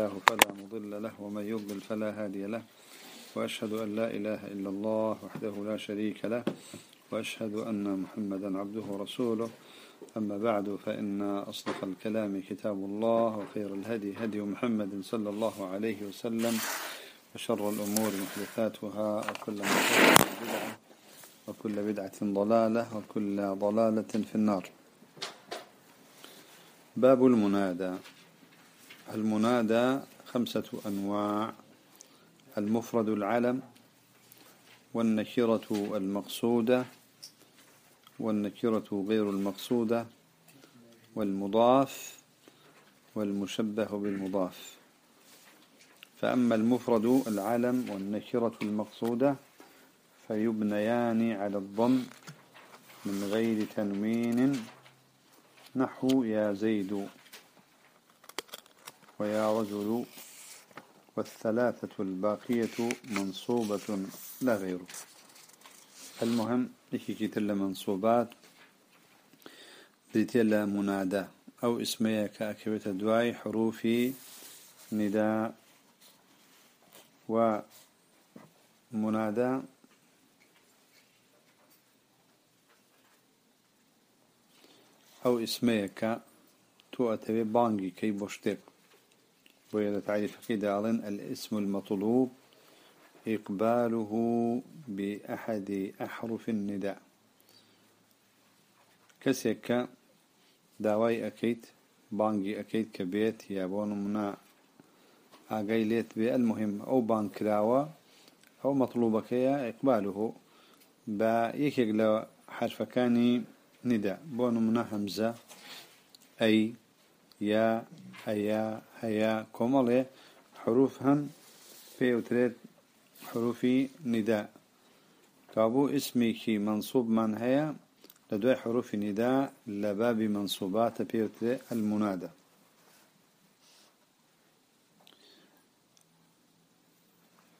الله فلا مضل له ومن يضلل فلا هادي له. وأشهد أن لا إله إلا الله وحده لا شريك له. وأشهد أن محمدا عبده ورسوله. أما بعد فإن أصدق الكلام كتاب الله وخير الهدي هدي محمد صلى الله عليه وسلم. وشر الأمور محدثاتها وكل محدثة بدعة وكل بدعة ضلالة وكل ضلالة في النار. باب المنادى. المنادى خمسة أنواع المفرد العلم والنكرة المقصودة والنكرة غير المقصودة والمضاف والمشبه بالمضاف. فأما المفرد العلم والنكرة المقصودة فيبنيان على الضم من غير تنوين. نحو يا زيد. ويا رجل والثلاثة الباقية منصوبة لا غير. المهم كتل منصوبات؟ ديتيلا منادى. أو اسمية كأكبت دواي حروف نداء ومنادى أو اسميك تو أتبي بانجي كي بوشتك وإذا تعرف كده الاسم المطلوب إقباله بأحد أحرف النداء. كسيك داواي أكيد بانجي أكيد كبيت يابون منا أقايليت بالمهم أو بانكراوة أو مطلوبك يا إقباله بيكيك لو حرف كاني نداء. بون منا همزة أي يا هيا هيا كمالي حروف هن في وتريد حروف نداء. كابو اسمي كي منصوب من هيا؟ لدوي حروف نداء لباب منصوبات بيوتري المنادى.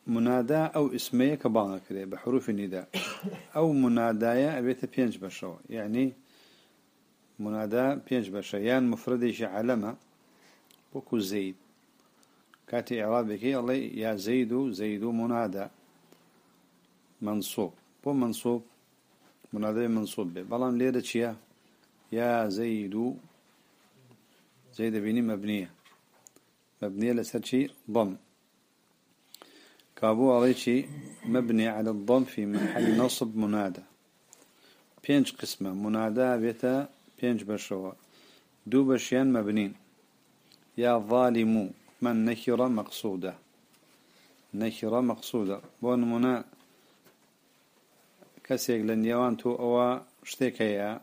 منادى أو اسمية كبانا كده بحروف النداء أو منادايا أبيت بينج بشو يعني منادى بينج بشو. يعني مفردش علمة وكو زيد. كاتي إعرابك الله يا زيد زيد منادى. منصوب. بو منصوب؟ منادى منصوب بلان ليرة يا يا زيد. زيد بيني مبنية. مبنية لسر ضم. كابو عليه مبني على الضم في محل نصب منادى. بينج قسمة. منادى بيتا بينج بشوا دو بشيان مبنين يا ظالم من نكرة مقصودة. نكرة مقصودة. بون منا كسيق لن يوانتو أو اشتكيا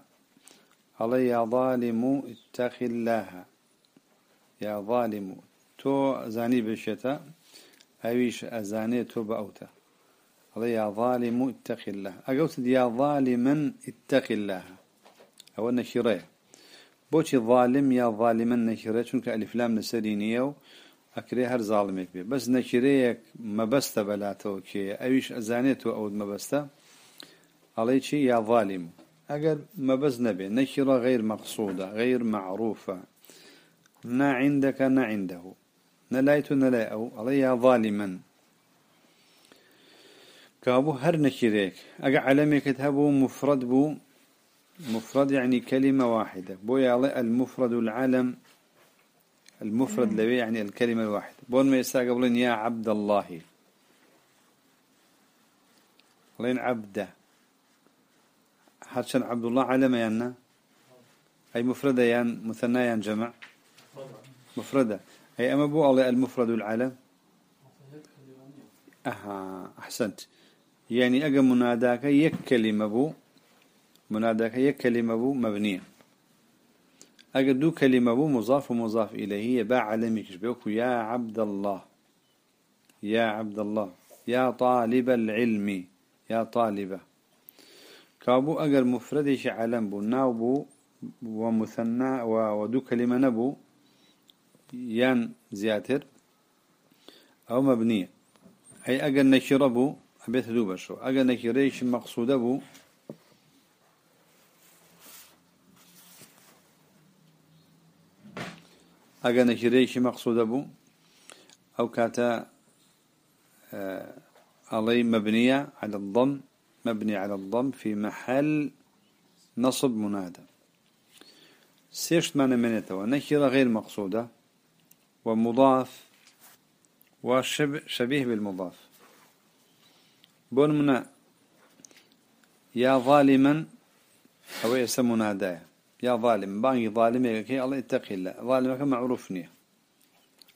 علي يا ظالم اتق الله. يا ظالم تو زاني بشتا أويش أزاني تو بأوتا علي يا ظالم اتق الله. أقوت يا ظالما اتق الله. أو نكرة بوشي ظالم يا ظالما نكرة چونك ألف لام نسرينية و هر ظالمك بي بس نكريك مبسته بلاتو كي أويش أزانيتو أو مبسته علي شي يا ظالم. أقل مبز نبي نكرة غير مقصودة غير معروفة نا عندك نا عنده نلايتو نلايو علي يا ظالما كابو هر نكريك أقل علمك تهبو مفرد بو مفرد يعني كلمة واحدة. بويا المفرد العلم. المفرد لبي يعني الكلمة الواحدة. بون ما يستقبلين يا عبد الله. لين عبده. حرشان عبد الله علم يانا؟ أي مفردة يان؟ مثنى يان جمع؟ مفردة. أي أما بو الله المفرد العلم؟ أها أحسنت. يعني أجا مناداك يك كلمة بو. مناداك يك كلمة بو مبنية. أجا دو كلمة بو مضاف ومضاف إليه باع علمك بيوك يا عبد الله يا عبد الله يا طالب العلم. يا طالبة كابو أجر مفردش علم بو ناو بو ومثنى ودو كلمة نبو يان زياتر أو مبنية أي أجر نكرة بو أبيت دوبة شو أجر نكريش مقصودة بو أجا نكريش مقصود أبو أو كاتا آه، علي مبنية على الضم مبني على الضم في محل نصب منادى سيشت معنى منته ونكرة غير مقصودة ومضاف وشبيه بالمضاف. بون منا يا ظالما أو يسمى منادى يا ظالم باني ظالم كي الله اتقي الله. ظالمك معروفني.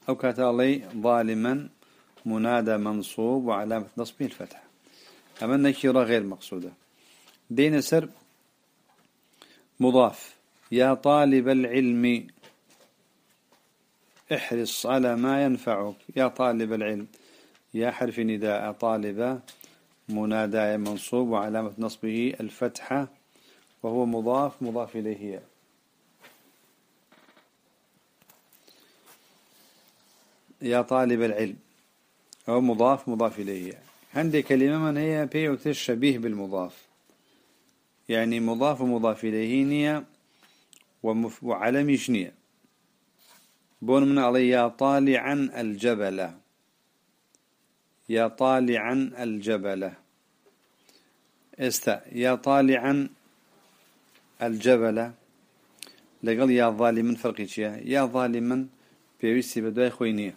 أو كاتالي ظالما منادى منصوب وعلامة نصبه الفتح. أما النكرة غير مقصودة. دين سر مضاف. يا طالب العلم احرص على ما ينفعك. يا طالب العلم. يا حرف نداء طالب منادى منصوب وعلامة نصبه الفتحة. وهو مضاف مضاف إليه. يا طالب العلم. أو مضاف مضاف إليه. عندي كلمة من هي بيوت الشبيه بالمضاف. يعني مضاف ومضاف إليه نية وعلم شنية بون من علي يا طالعا الجبل. يا طالعا الجبل. استا يا طالعا الجبل لقل يا ظالما فرقي يا ظالما بيوسي بداي خوينيه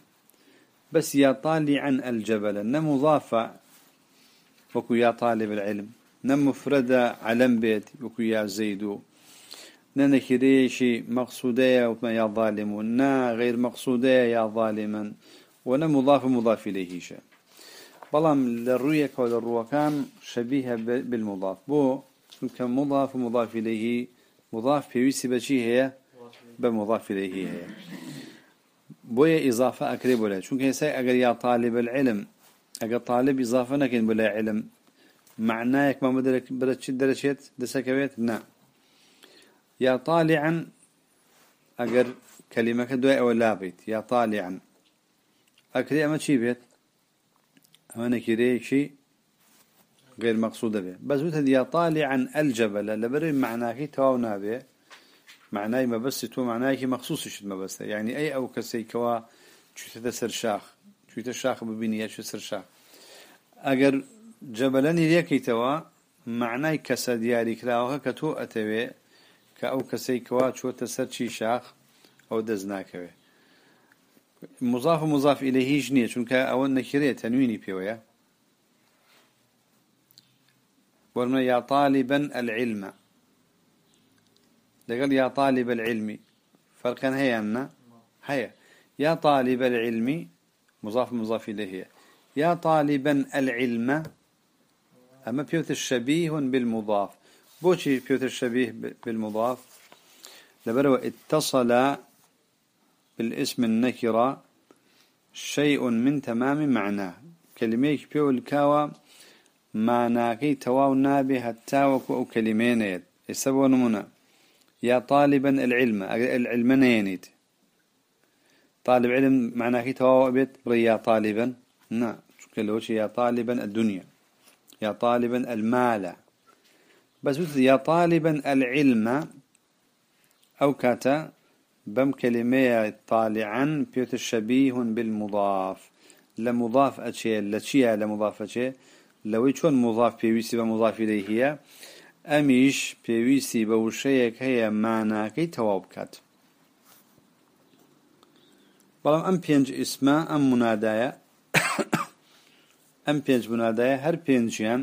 بس يا طالعا الجبل نمضافة وكو يا طالب العلم نمفردة علم بيت وكو يا زيدو ننكريشي مقصودية وكما يا ظالم نا غير مقصودية يا ظالما ونمضاف مضاف إليه شيء بلام للرؤية والرؤى كان شبيهة بالمضاف. بو كان مضاف ومضاف إليه. مضاف في ويسي بشي هي؟ بمضاف إليه هي. بويا إضافة أكري بولا شو كيسا أجر يا طالب العلم. أجر طالب إضافة نكين بولا علم. معناه ما بدرك برتش درشيت دسكويت؟ نعم. يا طالعا أجر كلمة كدواء ولا بيت. يا طالعا. أكري أما شي بيت؟ أما نكري شي غير مقصودة به بس يا طالعا الجبل لبري معناه تواو نابه معناه ما بس تو معناه مخصوص شد ما بس. يعني أي أو كسي كوا شو تسر شاخ. شو تشاخ ببنية شو سر شاخ. أجر جبلني ليكي توا معناه كسر دياري كلاوها كتو أتوي. كأو كسي كوا شو تسر شي شاخ أو دزناكوي مضاف مضاف إليه جنية چونك أول نكرية تنويني بيويا ورنا يا طالبا العلم. لقال يا طالب العلم. فرقا هي أن هي. يا طالب العلم مضاف مضاف إليه يا طالبا العلم أما بيوت الشبيه بالمضاف. بوشي بيوت الشبيه بالمضاف. لبرو اتصل بالاسم النكرة شيء من تمام معناه. كلمة بيو الكاوى معناكي تواو نابي هتاوك أو كلمين يسبون منا يا طالبا العلم. العلم نينيت طالب علم معناه كي توابت يا طالبا. نعم كلوش يا طالبا الدنيا يا طالبا المال. بس يا طالبا العلم. أو كاتا بم كلمة طالعا بيوت الشبيه بالمضاف. لمضاف أشياء لشيء لمضاف أشياء لەوەی چۆن مضاف پێویستی بە مضافیدەی هەیە ئەمیش پێویستی بە وشەیەک هەیە ماناکەی تەواو بکات. بەڵام ئەم پێنج ئیسما ئەم منادایە ئەم پێنج منادایە هەر پێنجیان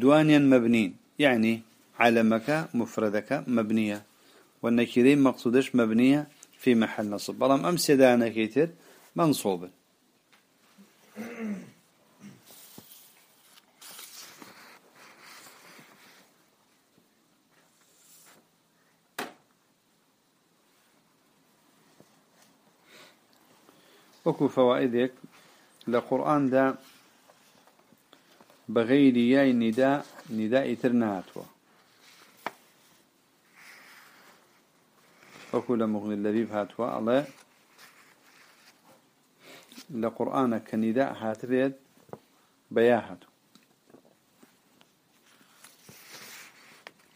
دوانیان مەبنین یعنی عالەمەکە مفرەدەکە مەبنیە و نەکیرەی مەقصودش مەبنیە في محل نصب. بەڵام ئەم سێدانەکەی تر منصوبن وكو فوائدك. لقرآن دا بغير ياي نداء نداء ترناتوا. وكو لمغني اللبيب هاتوا. الله. لقرآن كنداء هاتريد بياهت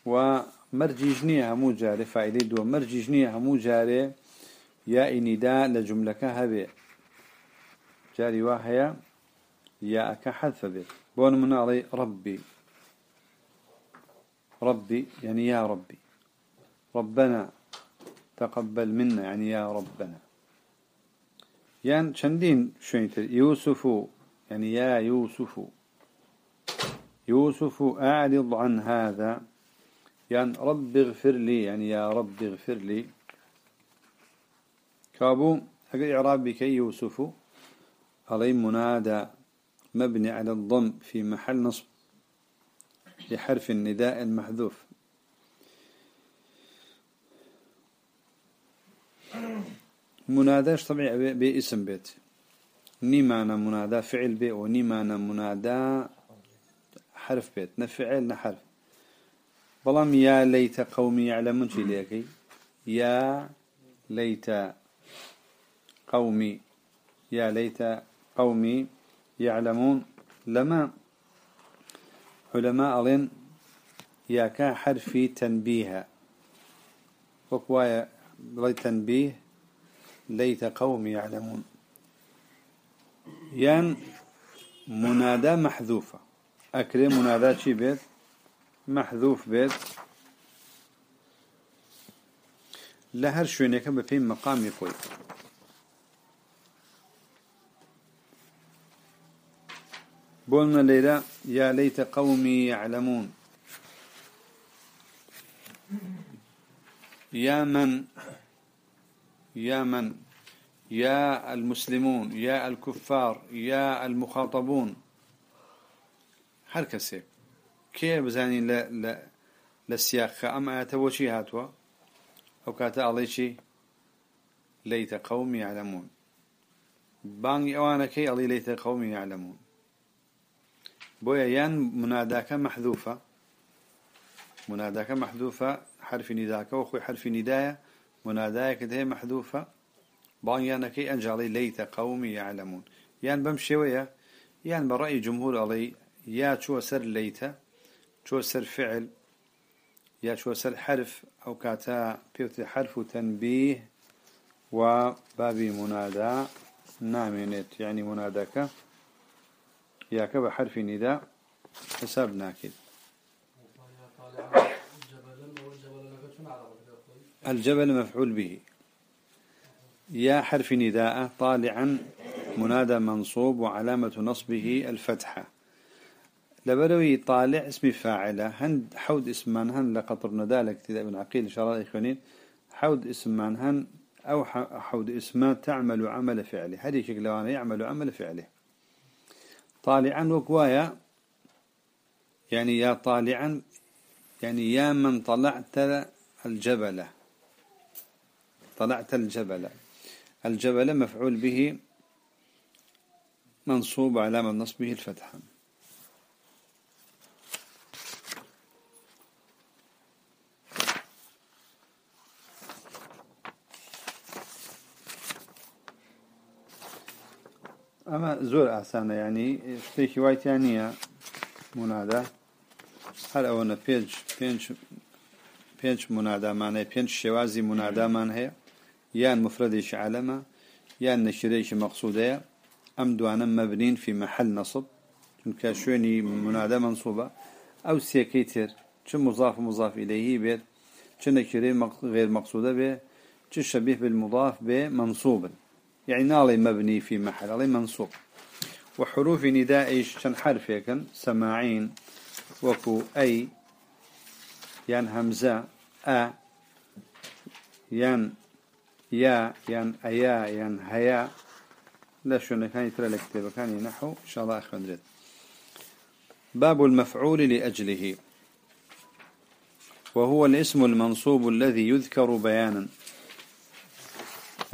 ومرجي جنيه همو جاري فائدة دو. مرجي جنيه همو جاري يا نداء لجملك هبه جاري واحية يا أكا حذف بيت بون من علي ربي. ربي يعني يا ربي. ربنا تقبل منا يعني يا ربنا. يعني شندين شوينت يوسف يعني يا يوسف. يوسف أعرض عن هذا. يعني رب اغفر لي يعني يا رب اغفر لي. كابو أقل إعراب بك يوسف. علي منادى مبني على الضم في محل نصب لحرف النداء المحذوف. مناداش طبيعي؟ باسم بيت. ني معنى منادى فعل بي وني معنى منادى حرف بيت. نفعل نحرف بلام يا ليت قومي يعلمون شي ليكي يا ليت قومي يا ليت قومي يعلمون. لما علماء ألين يا كا حرفي تنبيه. وكوايا بلي تنبيه ليت قومي يعلمون. يان منادى محذوفة أكرم منادى شي بيت؟ محذوف بيت. لهر شوينك بفين مقام يقول بولنا ليلى يا ليت قومي يعلمون. يا من؟ يا من؟ يا المسلمون يا الكفار يا المخاطبون. هر كسيك كي بزاني لا لا للسياق أما توشي هاتوا أو كاتا علي شي ليت قومي يعلمون. باني أوانا كي علي ليت قومي يعلمون. بويا يان مناداك محذوفة. مناداك محذوفة حرف نداك وخوي حرف نداية. مناداك هي محذوفة. بان يانا كي أنجالي ليت قومي يعلمون. يان بمشي ويا يان برأي جمهور علي. يا شو سر ليت شو سر فعل. يا شو سر حرف أو كاتا بيوت حرف تنبيه. وبابي منادى نامنت يعني مناداك. يا كبا حرف نداء حساب ناكد. الجبل مفعول به. يا حرف نداء طالعا منادى منصوب وعلامة نصبه الفتحة. لبروي طالع اسم فاعلة. هند حود اسم هن لقطر ندالك تذا ابن عقيل إن شاء الله إخوانين حود اسم هن أو حود اسم تعمل عمل فعله. هذه شكل يعمل عمل فعله. طالعا وكوايا يعني يا طالعا يعني يا من طلعت الجبل. طلعت الجبل. الجبل مفعول به منصوب علامة نصبه الفتحة. أما زور أحسانة يعني شتيكي وايتانية منادى. هل أولا بيج بيج بيج منادى معنى بيج شوازي منادى معنى هي يان مفردش علامة يان نشريش مقصودة. أم دوانا مبنين في محل نصب. چونك شويني منادى منصوبة أو سيكيتر چه مضاف مضاف إليه بيت چه نكري غير مقصودة بيت چه شبيه بالمضاف بمنصوبا يعني نالي مبني في محل علي منصوب. وحروف نداء شن حرف يكن سماعين وكو أي ين همزة أ ين يا ين أيا ين هيا. لا شو كان يترى الكتاب كان نحو إن شاء الله أخوان باب المفعول لأجله. وهو الاسم المنصوب الذي يذكر بيانا.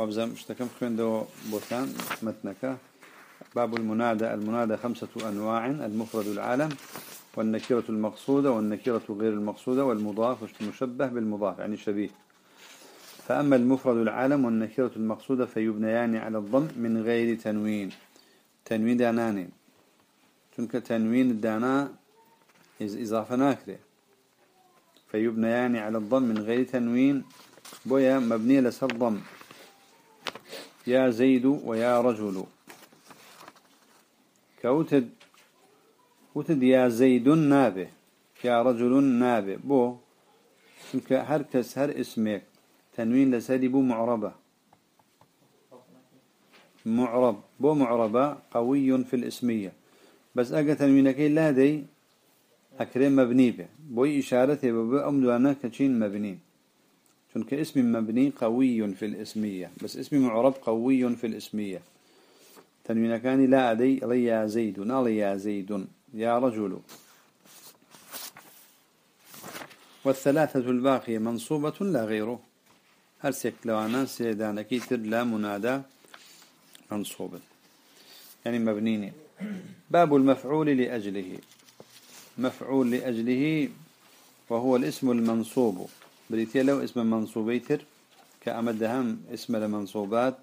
وابزم اشتكم دو بوتان متنك باب المنادى المنادى خمسة أنواع المفرد العلم والنكرة المقصودة والنكرة غير المقصودة والمضاف المشبه بالمضاف يعني شبيه. فأما المفرد العلم والنكرة المقصودة فيبنيان على الضم من غير تنوين. تنوين دانان تنك تنوين الدانا إضافة ناكرة فيبنيان على الضم من غير تنوين بويا مبنية لسر ضم. يا زيد ويا رجل. كوتد وتد يا زيد نابه يا رجل نابه. بو چونك هر كس هر اسمك تنوين لسادي بو معربة. معرب بو معربة قوي في الاسمية. بس أجا تنوينك لا دي أكرم مبني به بوي إشارته بو أمدوانا كتشين مبني چونك اسم مبني قوي في الاسمية بس اسم معرب قوي في الاسمية. تنوين كان لا أدي لي يا زيد نالي يا زيد يا رجل. والثلاثة الباقية منصوبة لا غيره. هل سيكلوانا سيدانكي تر لا منادى منصوبا يعني مبنين باب المفعول لأجله. مفعول لأجله وهو الاسم المنصوب. بريتيا لو اسم منصوبيتر كأمدهم اسم المنصوبات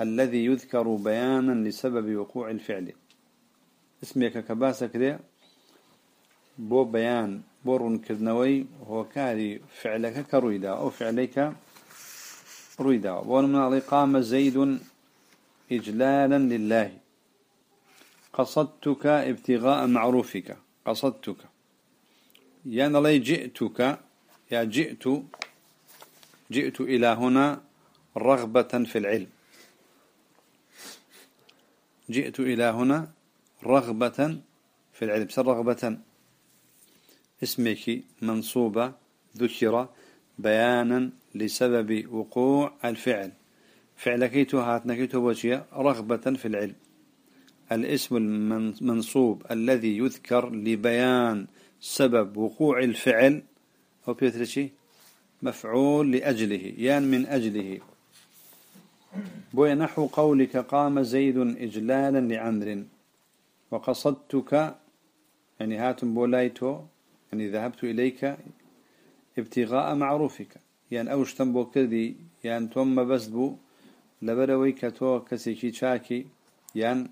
الذي يذكر بيانا لسبب وقوع الفعل. اسمك كباسك ليه بو بيان بورن كرنوي هو كاري فعلك كرويدا أو فعليك رويدا. ومن قام زيد إجلالا لله. قصدتك ابتغاء معروفك. قصدتك. يعني لي جئتك يا جئت جئت إلى هنا رغبة في العلم. جئت إلى هنا رغبة في العلم. رغبة اسمك منصوبة ذكر بيانا لسبب وقوع الفعل. فعلك هاتنك توجيه رغبة في العلم. الاسم المنصوب الذي يذكر لبيان سبب وقوع الفعل هو بيترشي مفعول لأجله يان من أجله. بوي نحو قولك قام زيد إجلالا لعمر. وقصدتك يعني هاتم بولايتو يعني ذهبت إليك ابتغاء معروفك. يعني أوش تنبو كذي يعني توم بس بو لبروي كتو كسيكي شاكي. يعني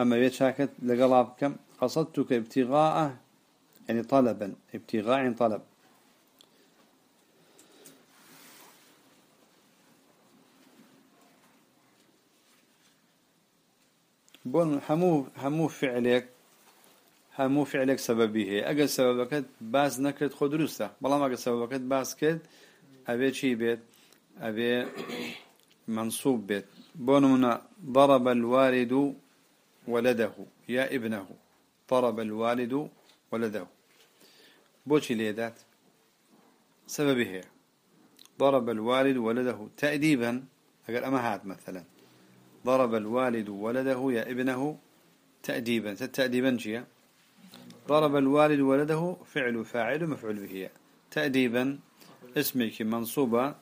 أما بيت شاكت لقلابكم قصدتك ابتغاء يعني طلبا ابتغاء طلب. بون همو همو فعلك همو فعلك سببيه أجل سببك باز نكرت خود درسته. بلا أجل سببك باز كد ابي شي بيت ابي منصوب بيت بونمنا ضرب الوالد ولده يا ابنه. ضرب الوالد ولده بوشي ليدات سببه ضرب الوالد ولده تأديبا. أقل أمهات مثلا. ضرب الوالد ولده يا ابنه تأديبا. تأديبا شيء. ضرب الوالد ولده فعل فاعل مفعول به. تأديبا. اسمك منصوبة.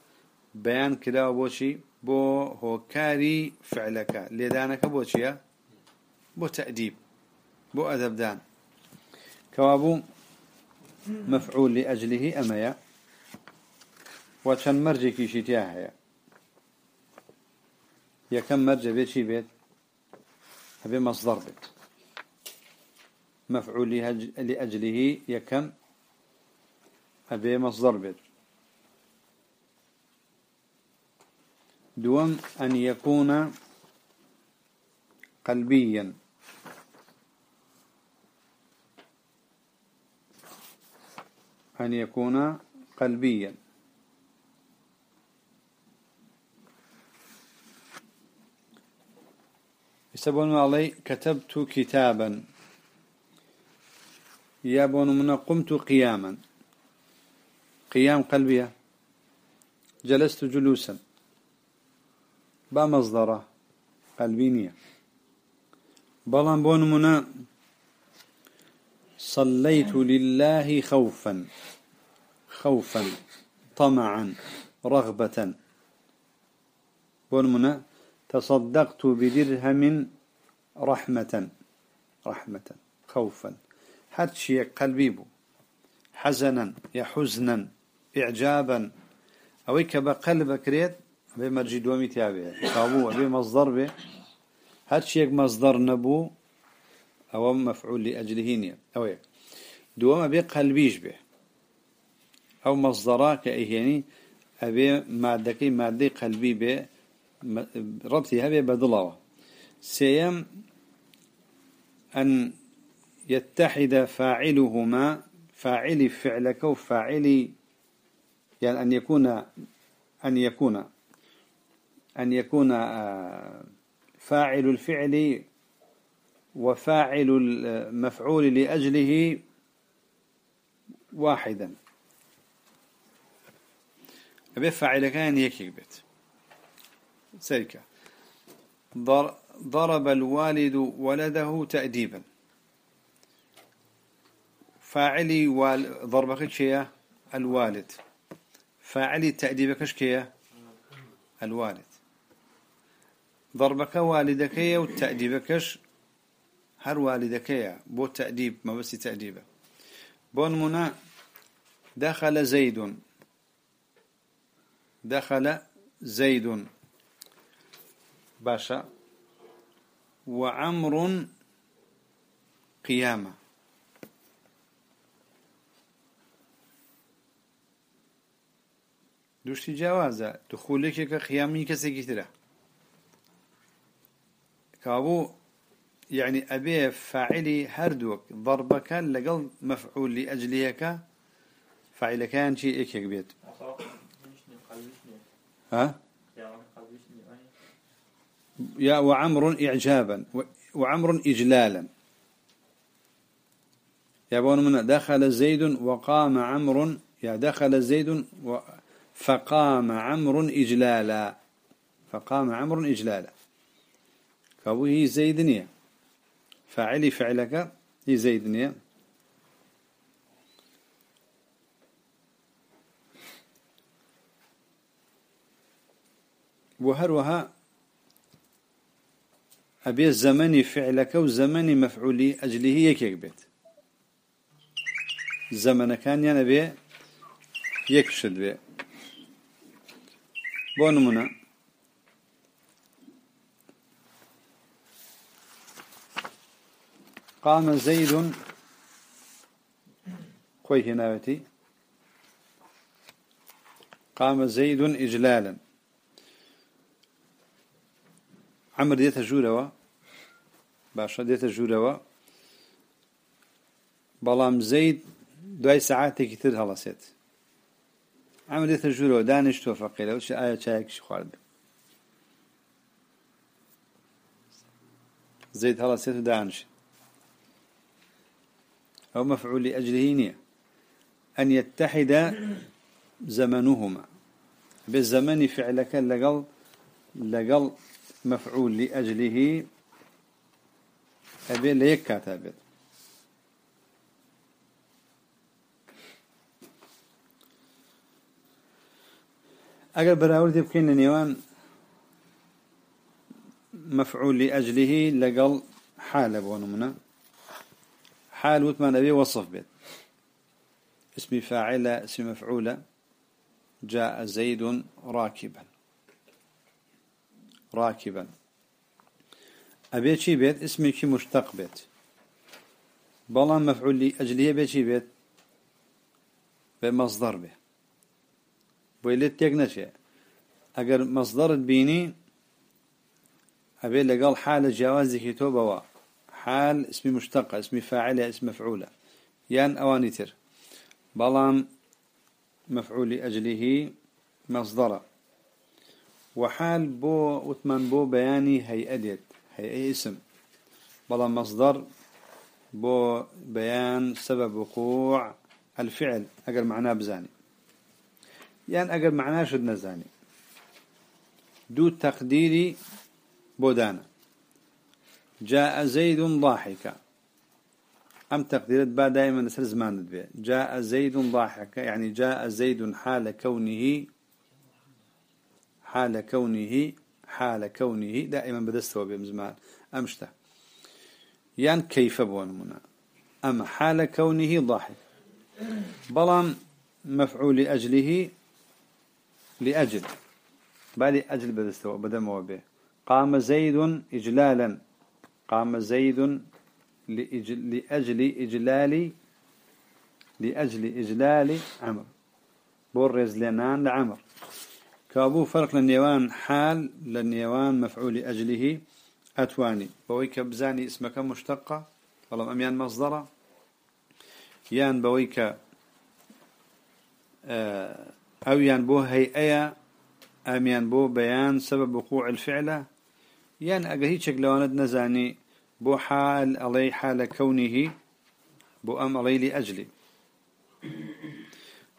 بيان كلا بوشي. بو كاري فعلك. لدانك بوشي. بو تأديب. بو أدبدان كوابو مفعول لأجله أميا وشن مرجي كيشي تياهيا يا كم مرجع بيت شي بيت؟ أبي مصدر بيت. مفعول لأجله يا كم؟ أبي مصدر بيت. دوم أن يكون قلبيا. أن يكون قلبيا. يسبون علي كتبت كتابا. يابون من قمت قياما. قيام قلبية جلست جلوسا. بمصدره قلبينية بلان بون منا صليت لله خوفا خوفا طمعا رغبة. بون منا تصدقت بدرهم رحمة رحمة خوفا. حد شيء قلبي حزنا يحزنا إعجابا. أويك بقلبك ريت بمرجي دومي تابعه قابو بمصدر به هاد شيء مصدر نبو. أو مفعول لأجله نية. أو يك دوما بقلبيش به أو مصدراك يعني أبي مادة مادة قلبي به ربطي هبه بدلوه سيم أن يتحد فاعلهما فاعل فعلك وفاعل يعني أن يكون أن يكون أن آه، يكون فاعل الفعل وفاعل المفعول لأجله واحدا. أبي فاعل كان هيك بيت. سيكا. ضرب الوالد ولده تأديبا. فاعلي ضربك شيء الوالد. فاعلي تأديبك شيء الوالد. ضربك والدك وتأديبكش هر والدك بو تأديب ما بس تأديبه بون منا دخل زيد دخل زيد باشا وعمر قيامة دوشتي جوازة دخولك كقيامي كسيكي ترى كابو يعني أبي فاعلي هردوك ضربك لقل مفعول لأجليك فاعل كان شيء إيك بيت ها؟ يا وعمر إعجابا وعمر إجلالا. يبون من دخل زيد وقام عمر يا دخل زيد فقام عمر إجلالا. فقام عمر إجلالا. كابو هي زيدنية فاعلي فعلك هي زيدنية وهروها أبي الزمن فعلك وزمن مفعولي أجله يكيك بيت. زمن كان يعني بيه يكشد بيه بونمنا. قام زيد خوي هناوتي قام زيد إجلالا. عمر ديت جوروا. باشا ديت جوروا. بلام زيد دوای ساعتێکی تر هەڵەسێت ئەمە دێتە ژوورەوە دانیشتۆ فەقیرە وش ئایا چایەکیشی خوارد؟ زيد هەڵەسێت و دانیشت أو مفعول لأجله نية. أن يتحد زمنهما. بالزمن فعلك لقل لقل مفعول لأجله أبي ليك كاتب أقل براورد يبكين نيوان مفعول لأجله لقل حال بونمنا. حال وثمان أبي وصف بيت. اسم فاعل اسم مفعول جاء زيد راكبا. راكبا. أبي شي بيت؟ اسمي كي مشتق بيت. بلا مفعول لي أجليه بيت شي بيت. بمصدر به بويلت نشي. أجر مصدر بيني أبي لقال حال جواز كتوبة حال اسم مشتق اسم فاعل اسم مفعولة. يان أوانيتر بلام مفعول أجله مصدر وحال بو وثمان بو بياني هي أديت هي اسم. بلام مصدر بو بيان سبب وقوع الفعل أقل معناه بزاني. يعني أقل معناه شد نزاني دو تقديري بودانا. جاء زيد ضاحكا. أم تقديرت بعد دائما نسر زمان بيه جاء زيد ضاحكا يعني جاء زيد حال كونه حال كونه حال كونه دائما بدستوا بهم زمان. أمشته يعني كيف بون منا؟ أم حال كونه ضاحك. بلام مفعول لأجله لأجل. بالي أجل بدستوا بدموا به قام زيد إجلالا. قام زيد لأجل إجلال لأجل إجلال عمر برز لنان لعمر كابو فرق للنيوان حال للنيوان مفعول أجله أتواني. بويك بزاني اسمك مشتقة والله أميان مصدرة. يان بويك آه، أو يان بو هيئة أميان بو بيان سبب وقوع الفعلة. يان أقهي شكلواند نزاني بو حال علي حال كونه بو أم علي لأجلي.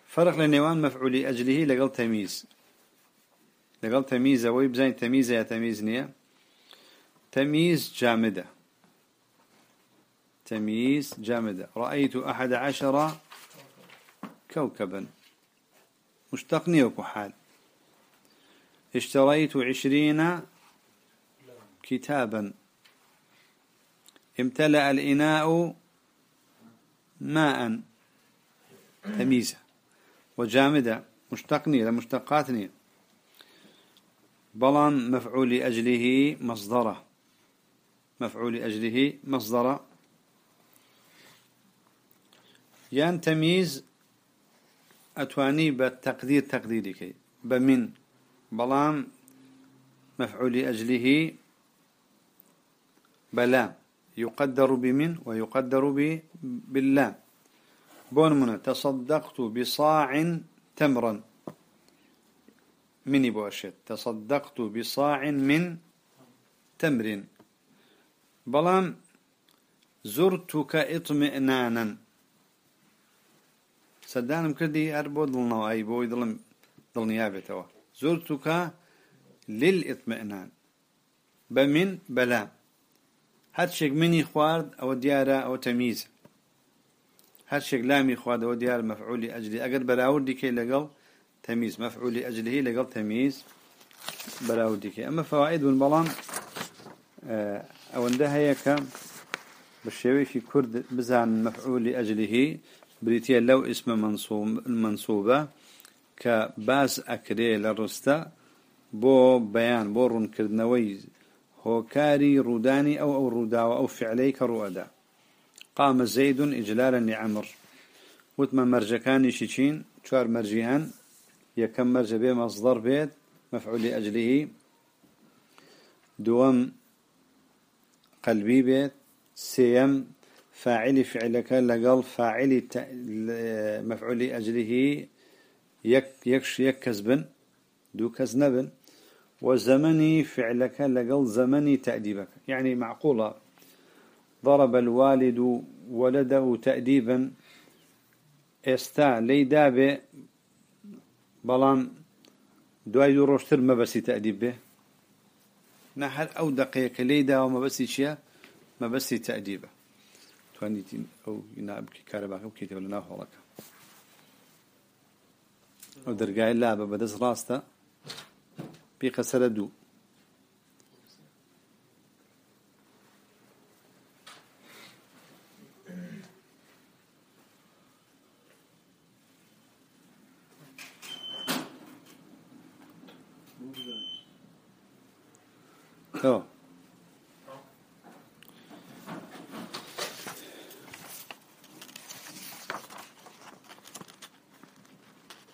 فرق لنيوان مفعول لأجله لقل تمييز. لقل تمييز ويبزين تمييز يا تمييز نية. تمييز جامدة. تمييز جامدة. رأيت أحد عشر كوكبا. مشتقني وكحال اشتريت عشرين كتابا. امتلأ الإناء ماء تمييزة وجامدة مشتقني لمشتقاتني بلان مفعول أجله مصدره. مفعول أجله مصدره. يان تمييز أتواني بالتقدير تقديري بمن بلان مفعول أجله بلا. يقدر بمن ويقدر بالله. بون من تصدقت بصاع تمرا. مني بوشت تصدقت بصاع من تمر. بلان زرتك إطمئنانا. سدانم كردي أربو ضلنا أي بوي ظلم ظلنيابته زرتك للإطمئنان. بمن؟ بلا هاتشك مني خوارد ديارة أو تمييز هاتشك لامي خوارد أو ديار مفعول أجلي أقر براود ديكي لقل تمييز مفعول أجله لقل تمييز براود ديكي أما فوائد من بلان آه، أو عندها هيك بالشيوي في كرد بزعن مفعول لأجله بريتيا لو اسم منصوب المنصوبة كباس أكري لرستا بو بيان بو رون كردنوي هوكاري روداني أو أو روداوة أو فعلي كرؤدا قام زيد إجلالا لعمر. وتما مرجكان شيشين شوار مرجيان يكم مرج بي مصدر بيت مفعول لأجله. دوام قلبي بيت سيم فاعل فعلك لقل فاعل مفعول لأجله. يك يكش يكزبن دو كزنبن وزمني فعلك لقل زمني تأديبك. يعني معقولة ضرب الوالد ولده تأديبا استا ليدابه بلان دوای دو ڕۆژتر مەبەسی تەدیب بێ نه هەر ئەو دقەیەکە لێداوە مەبەسی چییە مەبەستی تەدیبە توانیتین ئەو نابکی کارەباکە بکەیتەوە لە ناو هۆڵەکە ئەو دەرگای لا بە بەدەست ڕاستە بيقى سردو Oh.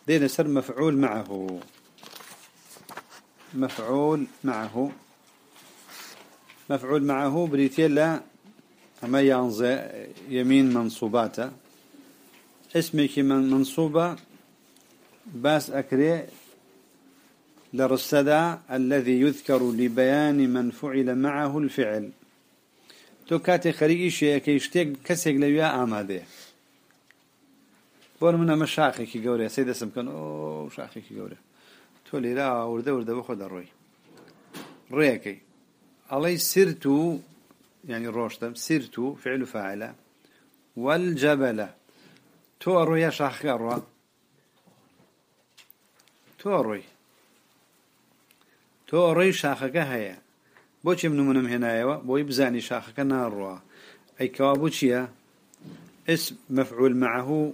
دين سر مفعول معه مفعول معه. مفعول معه بريتيلا أما ينزى يمين منصوباته. اسمك من منصوبة باس أكري لرصدا الذي يذكر لبيان من فعل معه الفعل. تو كاتي خريجي شيء كيشتيق كسيق لويا آماده. بون منا مشاخي كي قوري سيدة سمكن أو شاخي كي قوري. تۆ لێرا وردە وردە بە خۆ دەڕۆی ڕێەکەی ئەڵەی سرت و ینی فعل و فاعلە والجبلە تۆ ڕۆیە شاخەکە ڕوا تۆ ڕۆی تۆ ڕێی شاخەکە هەیە بۆچی منمونم هێنایەوە بۆی بزانی شاخەکە ناڕوە ئەی کەوا بۆ اسم مفعول معه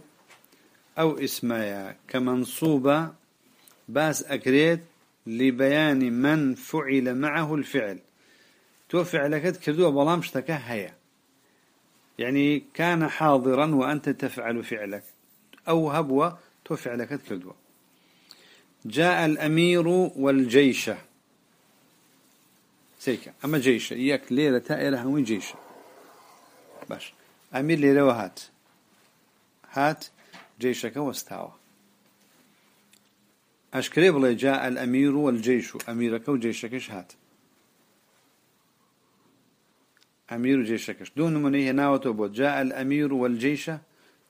أو اسمايا. كمنصوبة باس أكريت لبيان من فعل معه الفعل. تو فعلك كردوه بلام اشتكى هيا. يعني كان حاضرا وأنت تفعل فعلك. أو هبوة تو فعلك كردوه. جاء الأمير والجيش. سيكا. أما جيش إياك ليلة تائرة هم جيش. باش. أمير ليرو هات هات جيشك واستاوى أشكري بلا جاء الأمير والجيش. أميرك وجيشك هات. أمير جيشك دون منيه ناوته جاء الأمير والجيش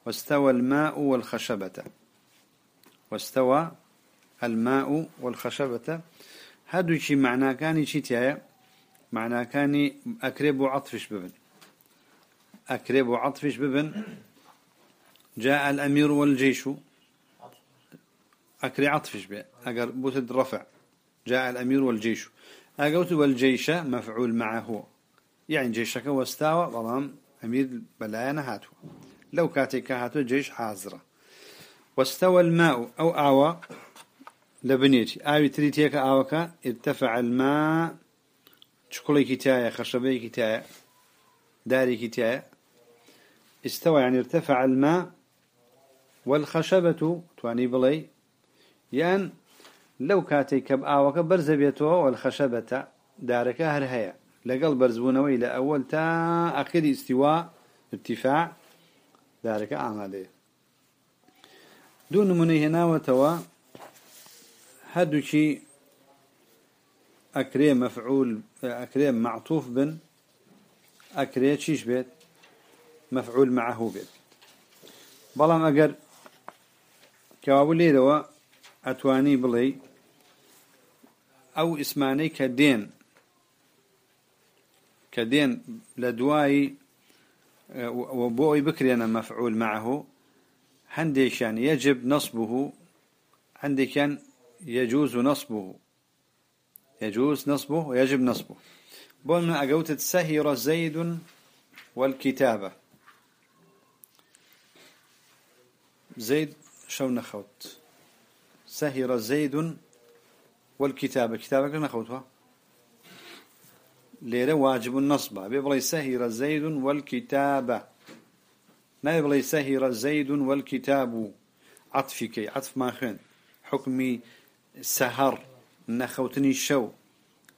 واستوى الماء والخشبة. واستوى الماء والخشبة. هادو شي معنى كان شي تيايا. معنى كان أكرب عطفش ببن. أكرب عطفش ببن. جاء الأمير والجيش. أكري عطفش بي. أقر بوتد رفع جاء الأمير والجيش. أقوت والجيش مفعول معه. يعني جيشك واستوى ظلام أمير بلايانا هاتو لو كاتك هاتو جيش حاضرة. واستوى الماء. أو أعوى لبنيتي. آوي تريتيك آوكا ارتفع الماء. شكولي كتاية خشبي كتاية. داري كتاية. استوى يعني ارتفع الماء. والخشبة تواني بلي يعني لو كاتي كب آوكا برزبيته والخشبة دارك هرهيا لقل برزبونه إلى أول تا آخر استواء ارتفاع ذلك أعماله دون مني هنا وتوا هدو شي أكريم مفعول أكريم معطوف بن أكريم شيش بيت مفعول معه بيت بلام أجر كوابلي دوا أتواني بلي أو اسماني كدين كدين لدواي وبوي بكري أنا مفعول معه عندي كان يجب نصبه عندي كان يجوز نصبه. يجوز نصبه ويجب نصبه. بولنا أقوت سهر زيد والكتابة زيد شو نخوت سهر زيد والكتابة كتابة نخوتها ليرة واجب النصب. بيبلي سهر زيد والكتابة ما يبلي سهر زيد والكتاب. عطفك. عطف ما خين حكمي سهر. نخوتني الشو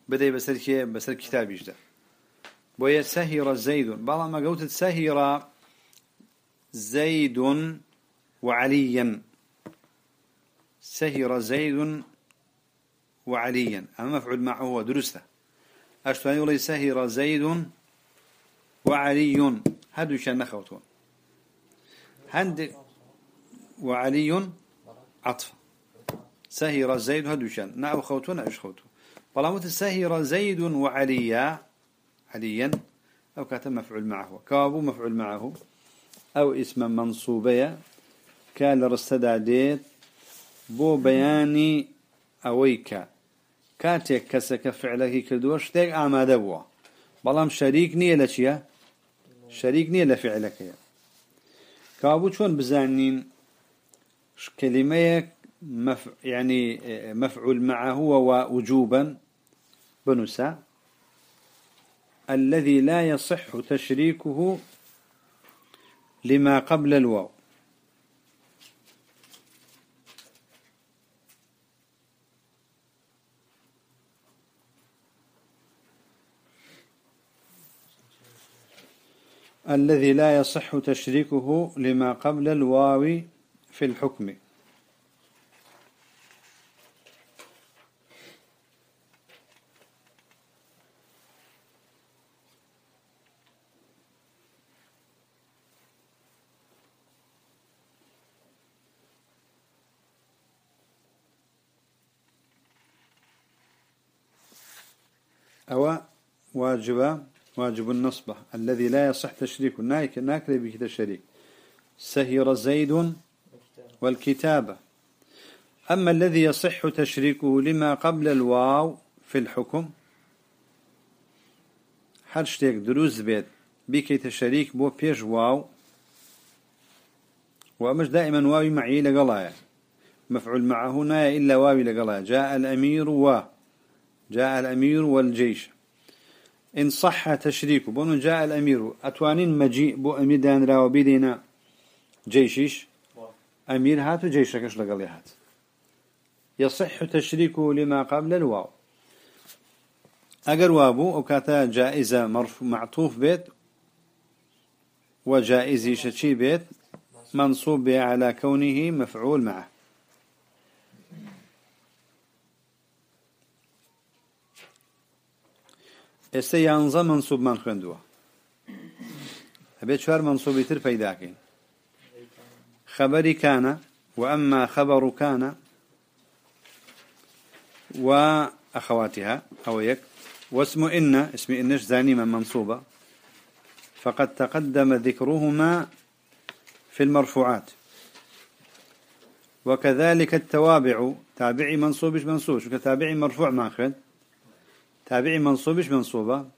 بدأ بسر كي بسر كتاب يجدا بويا سهر زيد. بعض ما قلت سهر زيد وعليا. سهر زيد وعليا. أما مفعول معه هو درسته أشتواني ولي سهر زيد وعلي. هدو شان نخوتون هند وعلي عطف. سهر زيد هدو شان نعو خوتون أش خوتون. بلاموت سهر زيد وعليا عليا. أو كاتب مفعول معه. كابو مفعول معه. أو اسم منصوبية كان رستدع ديت بو بياني أويك كاتێک کەسەکە فعلەکی کردووە شتێک ئامادە بووە. بەڵام شەریک نییە لە چییە؟ شەریک نییە لە فعلەکەیە کابوو چۆن يعني مفعول معه ووجوبا بنسا الذي لا يصح تشريكه لما قبل الواو. الذي لا يصح تشريكه لما قبل الواو في الحكم. أو واجب واجب النصبة. الذي لا يصح تشريكه نايك ناكل بك الشريك سهر زيد والكتابة. أما الذي يصح تشريكه لما قبل الواو في الحكم حرشتك دروز بيت. بك تشريك بو بيش واو ومش دائما واوي معي لقلايا. مفعول معه نايا إلا واوي لقلايا. جاء الأمير و جاء الأمير والجيش. إن صح تشريكه بون جاء الأمير. أتوانين مجيء بو أمير دان راو بيدينا جيشيش؟ أمير هات وجيشكش لقل هات؟ يصح تشريكه لما قبل الواو. أجر وابو أو كاتا جائزة مرف معطوف بيت وجائزي شتشي بيت منصوب على كونه مفعول معه. ئێستا یانزە منصوبمان خوێندووە هەبێت چوار منصوبی تر پەیداکەین خبري كان وأما خبر كان وأخواتها أو يك واسم إن اسم إنش زانيما منصوبة فقد تقدم ذكرهما في المرفوعات وكذلك التوابع تابعي منصوبش منصوب كتابعي مرفوع ما خد تابعي منصوبش منصوبة.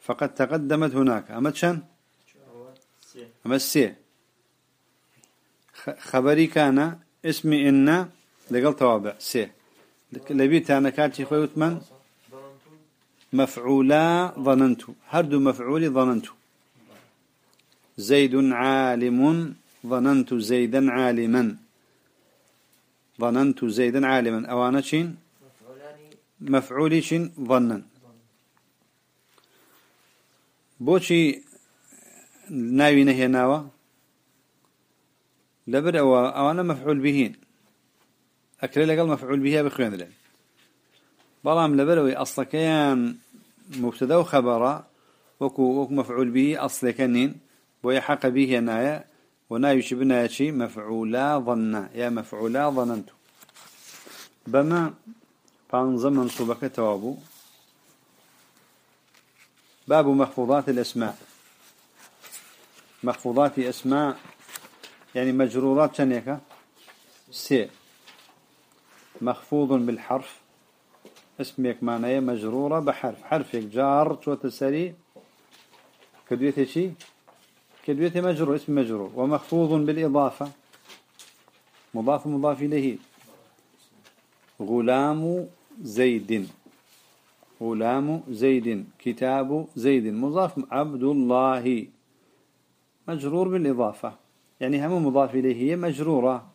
فقد تقدمت هناك. أما تشن أما السي خبري كان اسمي إن لقل توابع سي. لبيت أنا كاتي خويت من مفعولا ظننت. هردو مفعولي ظننت. زيد عالم. ظننت زيدا عالما. ظننت زيدا عالما. أوانا شين مفعولي شين ظنا بوشي ناوي نهي ناوى لبر أو أنا مفعول بهين أكل لقل مفعول بها بخوين لين بلام لبروي أصلا كيان مبتدا وخبرا وكو, وكو مفعول به أصلا كنين ويحق به نايا ونايو شبنا شي مفعولا ظنا يا مفعولا ظننت بما بانزا منصوبك توابو باب مخفوضات الأسماء. مخفوضات أسماء يعني مجرورات شنيكا سي مخفوض بالحرف. اسمك معناه مجرورة بحرف. حرفك جار وتسري كدويته شي؟ كدويته مجرور اسم مجرور. ومخفوض بالإضافة. مضاف مضاف إليه. غلام زيد. غلام زيد. كتاب زيد. مضاف عبد الله. مجرور بالإضافة. يعني هم مضاف إليه. هي مجرورة.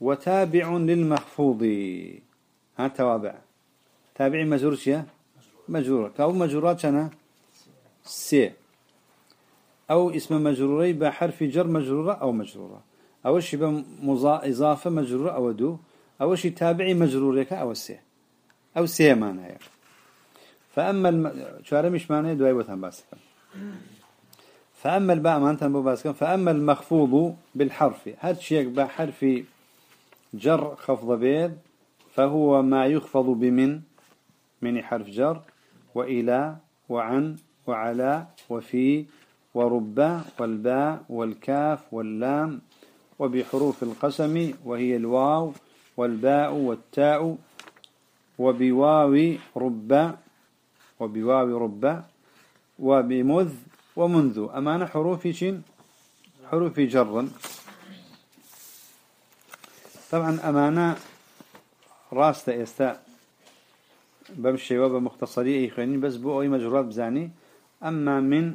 وتابع للمخفوض ها توابع. تابع مجرور شيء؟ مجرورة كأو مجرورات شنا سي أو اسم مجروري بحرف جر مجرورة أو مجرورة. أو شيء إضافة مجرورة أو دو. أو شيء تابعي مجرورك أو سي أو سي معناها فأما الم... شو مش معناه دواي وثان باسكم فأما الباء ما أنت باسكم فأما المخفوض بالحرف. هل شيء بحرف جر خفض بيد فهو ما يخفض بمن من حرف جر وإلى وعن وعلى وفي ورب والباء والكاف واللام وبحروف القسم وهي الواو والباء والتاء وبواو رب وبواو رب وبمذ ومنذ. أمان حروف شين؟ حروف جر. طبعا أمانة راست استاء بمشي وبمختصري أي خيني بس بو أي مجرورات بزاني. أما من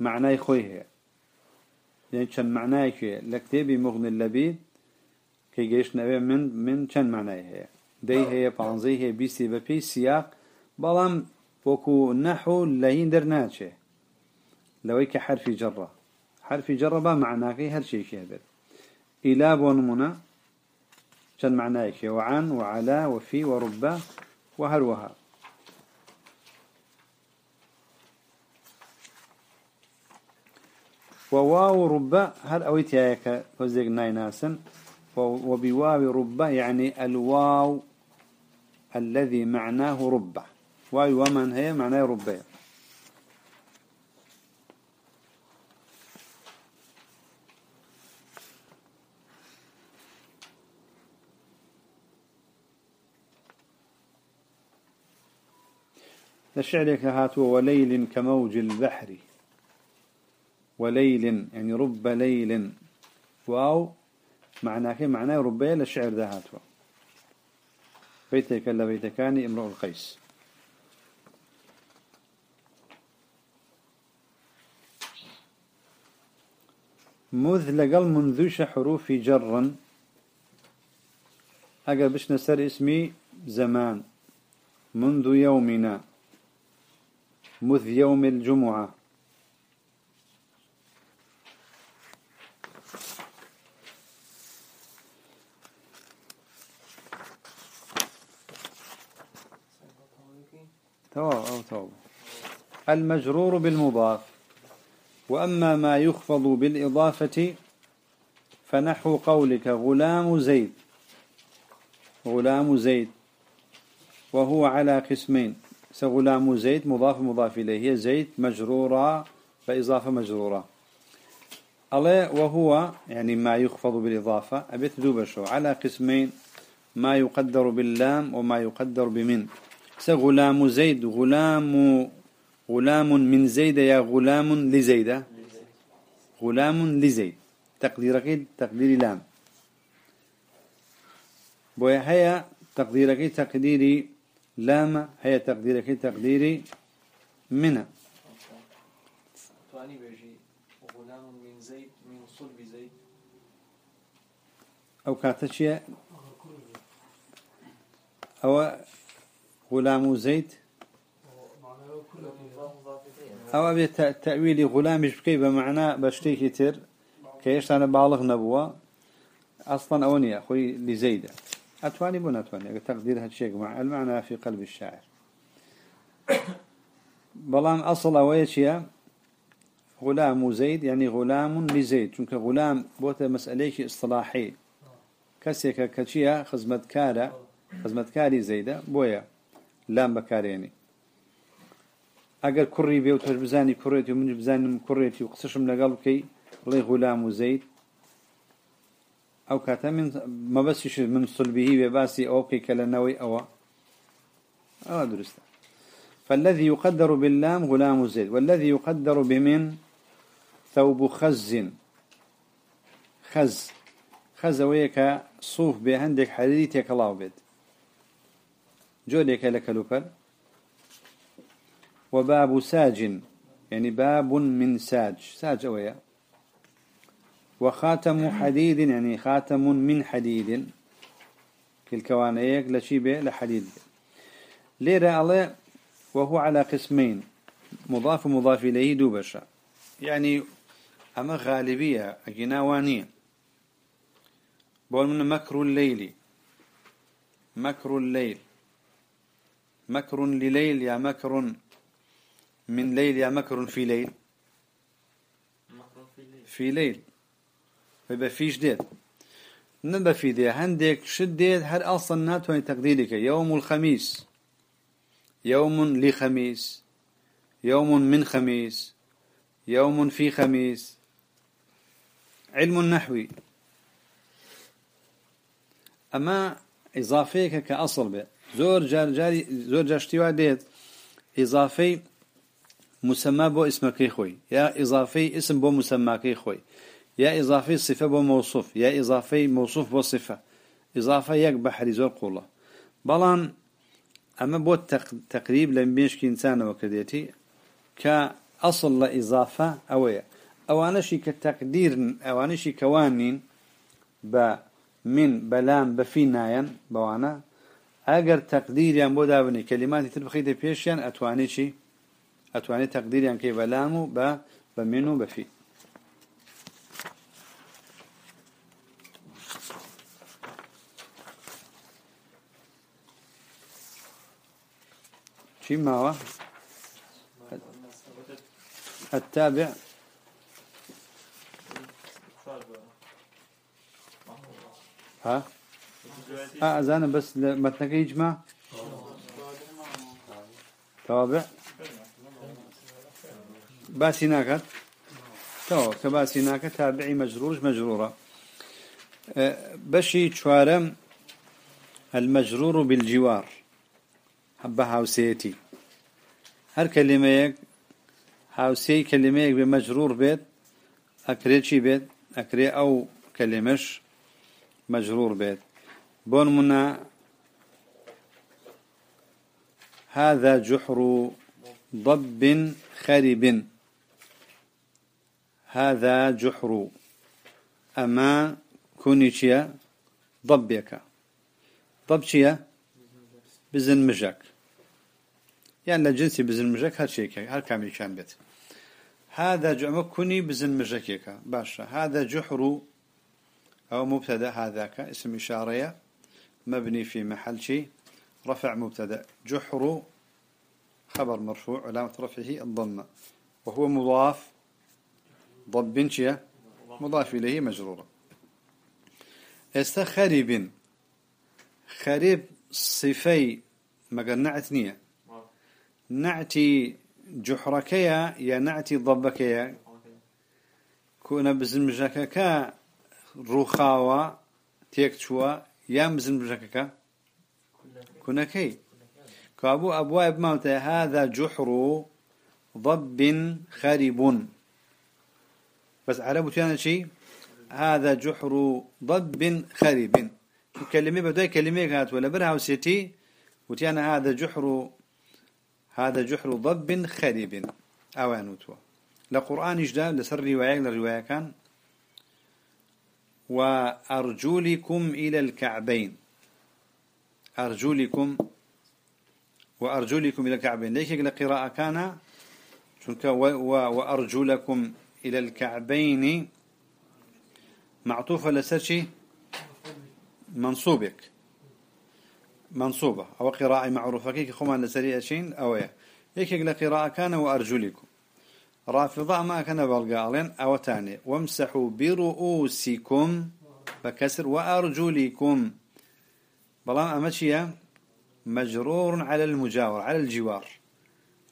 معناي خويه. يعني كان معناي كي لكتابي مغني اللبيد. كي جيش نبي من من كان معناي هي دي هي بانزي هي بيسي ببي سياق بلام وكو نحو لين درناتشه لويك حرف جرة حرف جرة با معناه شيء كهذا إلى ونمنا كان معناه وعن وعلى وفي ورب وهروها وواو رب هل أويت ياك وزيق نايناسن وبواو رب يعني الواو الذي معناه رب. واو ومن هي معناه رب. لشعرك هاتوا وليل كموج البحر. وليل يعني رب ليل. واو معناه معناه ربي للشعر ذهاتوا بيتك إلا بيتكاني امرؤ القيس. مذ لقل منذوش حروف جرا. أقل بش نسر اسمي زمان. منذ يومنا. مذ يوم الجمعة. تواب المجرور بالمضاف. وأما ما يخفض بالإضافة فنحو قولك غلام زيد. غلام زيد. وهو على قسمين. سغلام زيد مضاف مضاف إليه. زيد مجرورة فإضافة مجرورة. الله وهو يعني ما يخفض بالإضافة. أبيت دوبشو. على قسمين. ما يقدر باللام وما يقدر بمن. سغلام زيد غلام غلام من زيد يا غلام لزيد غلام لزيد تقديرك تقدير لام. بويا هيا تقديرك تقديري لام. هي تقديرك تقديري منها تواني بيجي غلام من زيد من صلب زيد أو كاتشيا أو غلام زيد؟ أو أبي تأويل غلام بكي؟ بمعنى بشتي كتير كيش أنا بالغ نبوة. أصلا أونية أخوي لزيدة أتواني بنا أتواني تقدير هالشيء مع المعنى في قلب الشاعر. بلان أصل أويشيا غلام زيد يعني غلام لزيد. چونك غلام بوتا مسأليك إصطلاحي. كسيك كارا خزمت كاري زيدة بويا. لام بكاريني. اگر كري بيو تهج بزاني كريتي ومن بزاني كريتي وقصشم لقال كي الله غلام زيد أو كاتا من ما بس من صلبه بباسي أو كي كلنوي أو أو درسته. فالذي يقدر باللام غلام زيد والذي يقدر بمن؟ ثوب خز. خز. خز ويك صوف بهندك حريري تيكلاو بيت. جودك لك لوكل وباب ساج يعني باب من ساج. ساج ويا وخاتم حديد يعني خاتم من حديد. كل كوانيك لشيبه لحديد ليرة الله وهو على قسمين. مضاف مضاف إليه دوبشا يعني أما غالبية أجناوانية بقول من مكر الليل. مكر الليل. مكر لليل يا مكر. من ليل يا مكر في ليل. في ليل. فيبقى في جديد. نبى في دي. عندك شديد هل أصلا ناتوني تقديرك. يوم الخميس. يوم لخميس. يوم من خميس. يوم في خميس. علم النحوي أما إضافيك كأصل زور جار جاري زور جاشتيوا ديت إضافي مسمى بو اسمك خوي يا إضافي اسم بو مسمى خوي يا إضافي صفة. بو موصوف يا إضافي موصوف بو صفة إضافة يك بحري زور قولة بلان أما بو تقريب لم بيشك إنسان وكديتي كأصل لإضافة أوية أوانشي كتقدير أوانشي كوانين ب من بلام بفيناين بوانا اگر تقدير يان بودا بني كلمات تبخيد بيشيان اتواني شي اتواني تقدير يان كي بلامو ب بمنو بفي شي ما هو التابع. ها؟ آه أزانا بس متنك يجمع توابع. باسي ناكت تو كباسي ناكت تابعي مجرورش مجرورة أه بشي شوارم المجرور بالجوار. حبة هاوسيتي هر كلمة هاوسي كلمة بمجرور بيت أكري شي بيت أكري أو كلمش مجرور بيت بون منا. هذا جحر ضب خرب. هذا جحر. أما كونيشيا ضبيك ضبشيا بزن مجاك. يعني لجنسي بزن مجاك هر شيء هر كامل كان بيت. هذا جمع كوني بزن مجاكيك باشا. هذا جحر أو مبتدا هذاك اسم إشارة مبني في محل شيء رفع مبتدأ. جحر خبر مرفوع علامة رفعه الضمة. وهو مضاف ضب شيا مضاف إليه مجرورة استخرب خريب. صفي مقر نعتنية نعتي جحركيا يا نعتي ضبكيا. كونا بزمجكك روخاوة تيكتشوا يا بزمجكك كنا كي كابو أبواب موت هذا جحر ضب خرب. بس عربو تيانا شيء هذا جحر ضب خرب. كلمة بدأ كلمة كانت ولا برها وسيتي. وتيانا هذا جحر هذا جحر ضب خرب. أوانوتوا لقرآن إجدا لسر رواية للرواية كان. وأرجلكم إلى الكعبين. أرجلكم وأرجلكم إلى الكعبين. ليش قراءة كان؟ شنك وأرجلكم إلى الكعبين. معطوفة لسرشي منصوبك. منصوبة. أو قراءة معروفة. كي خمان لسري أشين أو يك قراءة كان وأرجلكم؟ رافضة ما كان بالقالين أو تاني وامسحوا برؤوسكم بكسر وأرجلكم. بلان أمشي مجرور على المجاور على الجوار.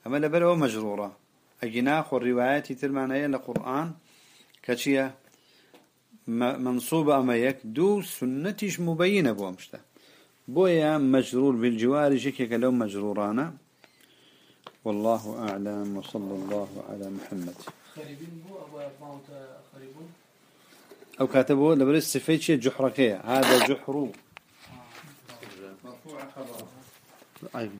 أما لبلو مجرورة. أجناخ والروايات تلمانية لقرآن. كشية منصوبة أما يك دو سنتش مبينة بومشتا. بويا مجرور بالجوار جيكي لو مجرورانا والله أعلم وصلى الله على محمد. أو كاتبه لبرس السفيت شيء جحركية هذا جحرو مرفوع خبر